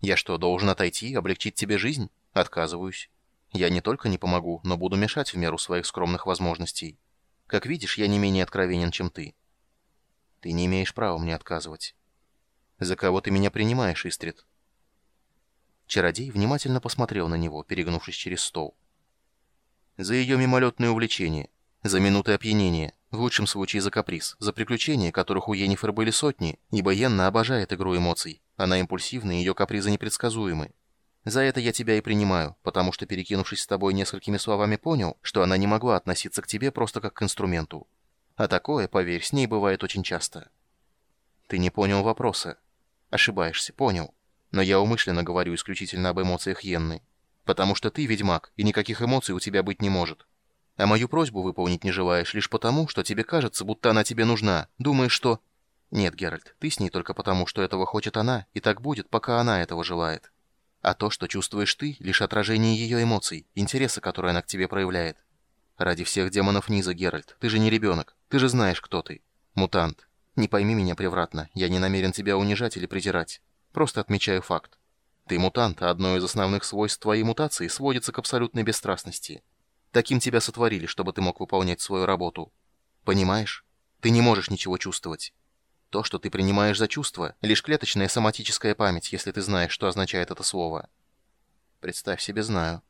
Я что, должен отойти, облегчить тебе жизнь? Отказываюсь. Я не только не помогу, но буду мешать в меру своих скромных возможностей. Как видишь, я не менее откровенен, чем ты. Ты не имеешь права мне отказывать. За кого ты меня принимаешь, Истрид? Чародей внимательно посмотрел на него, перегнувшись через стол. За ее мимолетное увлечение, за минуты опьянения, в лучшем случае за каприз, за приключения, которых у Йеннифер были сотни, ибо Йенна обожает игру эмоций. Она импульсивна, и ее капризы непредсказуемы. За это я тебя и принимаю, потому что, перекинувшись с тобой несколькими словами, понял, что она не могла относиться к тебе просто как к инструменту. А такое, поверь, с ней бывает очень часто. Ты не понял вопроса. Ошибаешься, понял. Но я умышленно говорю исключительно об эмоциях Йенны. Потому что ты ведьмак, и никаких эмоций у тебя быть не может. А мою просьбу выполнить не желаешь лишь потому, что тебе кажется, будто она тебе нужна. Думаешь, что... Нет, Геральт, ты с ней только потому, что этого хочет она, и так будет, пока она этого желает. А то, что чувствуешь ты, лишь отражение ее эмоций, интереса, который она к тебе проявляет. Ради всех демонов низа, Геральт, ты же не ребенок, ты же знаешь, кто ты. Мутант. Не пойми меня превратно, я не намерен тебя унижать или презирать. Просто отмечаю факт. Ты мутант, а одно из основных свойств твоей мутации сводится к абсолютной бесстрастности. Таким тебя сотворили, чтобы ты мог выполнять свою работу. Понимаешь? Ты не можешь ничего чувствовать. То, что ты принимаешь за чувство, лишь клеточная соматическая память, если ты знаешь, что означает это слово. Представь себе, знаю.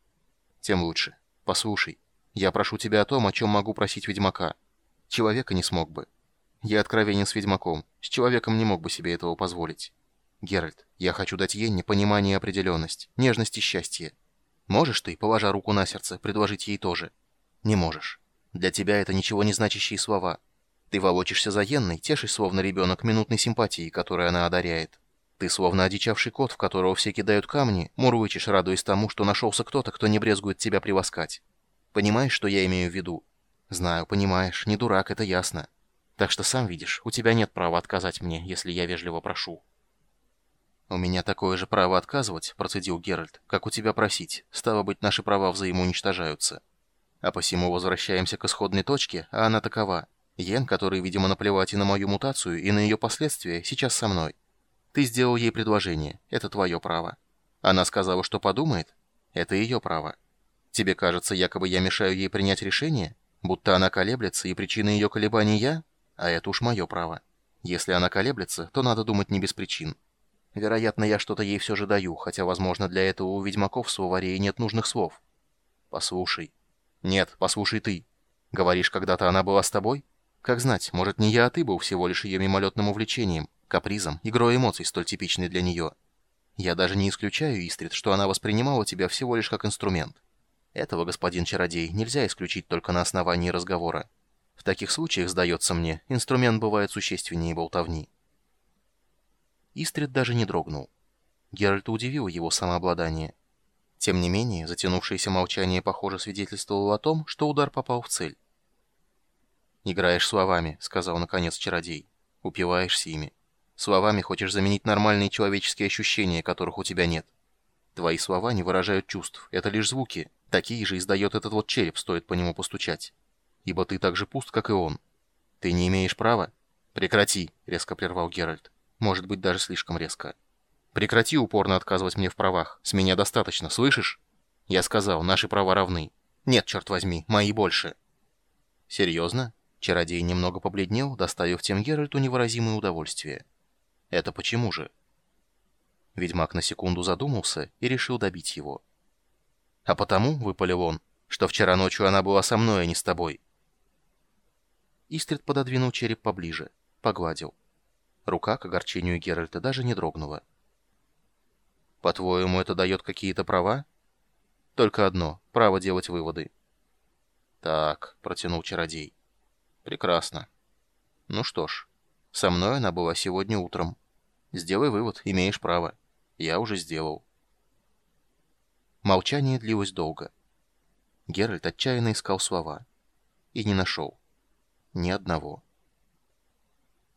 Тем лучше. Послушай, я прошу тебя о том, о чем могу просить ведьмака. Человека не смог бы. Я откровенен с ведьмаком. С человеком не мог бы себе этого позволить. Геральт, я хочу дать Йенне понимание и определенность, нежность и счастье. Можешь ты, положа руку на сердце, предложить ей тоже? Не можешь. Для тебя это ничего не значащие слова. Ты волочишься за Йенной, тешишь словно ребенок минутной симпатией, которой она одаряет. Ты словно одичавший кот, в которого все кидают камни, мурлычешь, радуясь тому, что нашелся кто-то, кто не брезгует тебя приласкать. Понимаешь, что я имею в виду? Знаю, понимаешь, не дурак, это ясно. Так что сам видишь, у тебя нет права отказать мне, если я вежливо прошу. «У меня такое же право отказывать», — процедил Геральт, — «как у тебя просить. Стало быть, наши права взаимоуничтожаются. А посему возвращаемся к исходной точке, а она такова. Йен, который, видимо, наплевать и на мою мутацию, и на ее последствия, сейчас со мной. Ты сделал ей предложение. Это твое право. Она сказала, что подумает. Это ее право. Тебе кажется, якобы я мешаю ей принять решение? Будто она колеблется, и причина ее колебаний я? А это уж мое право. Если она колеблется, то надо думать не без причин. Вероятно, я что-то ей все же даю, хотя, возможно, для этого у ведьмаков в словаре нет нужных слов. Послушай. Нет, послушай ты. Говоришь, когда-то она была с тобой? Как знать, может, не я, а ты был всего лишь ее мимолетным увлечением, капризом, игрой эмоций, столь типичной для нее. Я даже не исключаю, Истрид, что она воспринимала тебя всего лишь как инструмент. Этого, господин чародей, нельзя исключить только на основании разговора. В таких случаях, сдается мне, инструмент бывает существеннее болтовни. Истрид даже не дрогнул. Геральта удивило его самообладание. Тем не менее, затянувшееся молчание, похоже, свидетельствовало о том, что удар попал в цель. «Играешь словами», — сказал наконец чародей. «Упиваешься ими. Словами хочешь заменить нормальные человеческие ощущения, которых у тебя нет. Твои слова не выражают чувств, это лишь звуки. Такие же издает этот вот череп, стоит по нему постучать. Ибо ты так же пуст, как и он. Ты не имеешь права?» «Прекрати», — резко прервал Геральт. Может быть, даже слишком резко. Прекрати упорно отказывать мне в правах. С меня достаточно, слышишь? Я сказал, наши права равны. Нет, черт возьми, мои больше. Серьезно? Чародей немного побледнел, доставив тем Геральту невыразимое удовольствие. Это почему же? Ведьмак на секунду задумался и решил добить его. А потому, выпалил он, что вчера ночью она была со мной, а не с тобой. Истрид пододвинул череп поближе, погладил. Рука к огорчению Геральта даже не дрогнула. «По-твоему, это дает какие-то права?» «Только одно — право делать выводы». «Так», — протянул чародей. «Прекрасно. Ну что ж, со мной она была сегодня утром. Сделай вывод, имеешь право. Я уже сделал». Молчание длилось долго. Геральт отчаянно искал слова. И не нашел. Ни одного.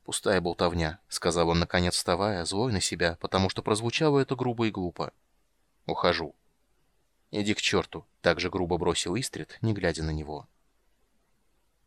«Пустая болтовня», — сказал он, наконец вставая, злой на себя, потому что прозвучало это грубо и глупо. «Ухожу». «Иди к черту», — так же грубо бросил Истрид, не глядя на него.